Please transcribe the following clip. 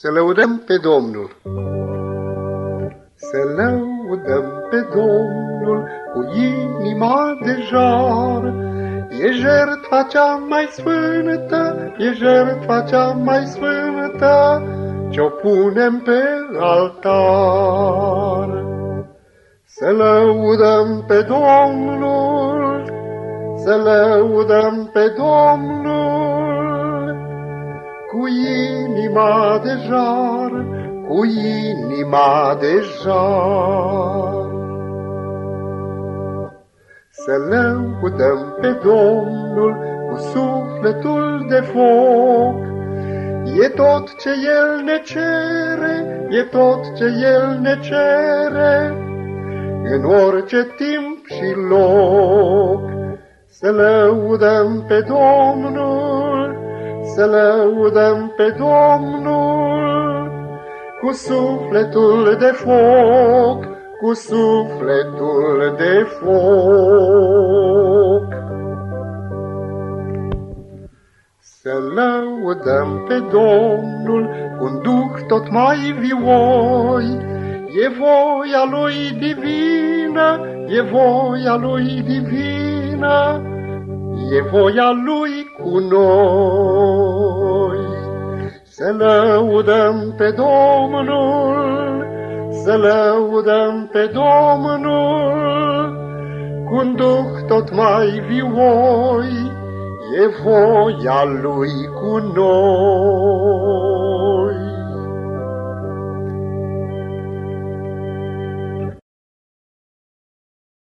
Să lăudăm pe Domnul. Să lăudăm pe Domnul cu inima de jar. E jertfa cea mai sfântă, e jertfa cea mai sfântă, ce-o punem pe altar. Să lăudăm pe Domnul, să lăudăm pe Domnul, cu inima de jar, cu inima de jar. Să lăudăm pe Domnul cu sufletul de foc, E tot ce El ne cere, e tot ce El ne cere, în orice timp și loc. Să lăudăm pe Domnul, să lăudăm pe Domnul cu sufletul de foc, cu sufletul de foc. Să lăudăm pe Domnul cu un duh tot mai vioi, E voia Lui divină, e voia Lui divină, e voia Lui cu noi. Să lăudăm pe Domnul, să lăudăm pe Domnul, cu un duh tot mai vioi, e voia Lui cu noi.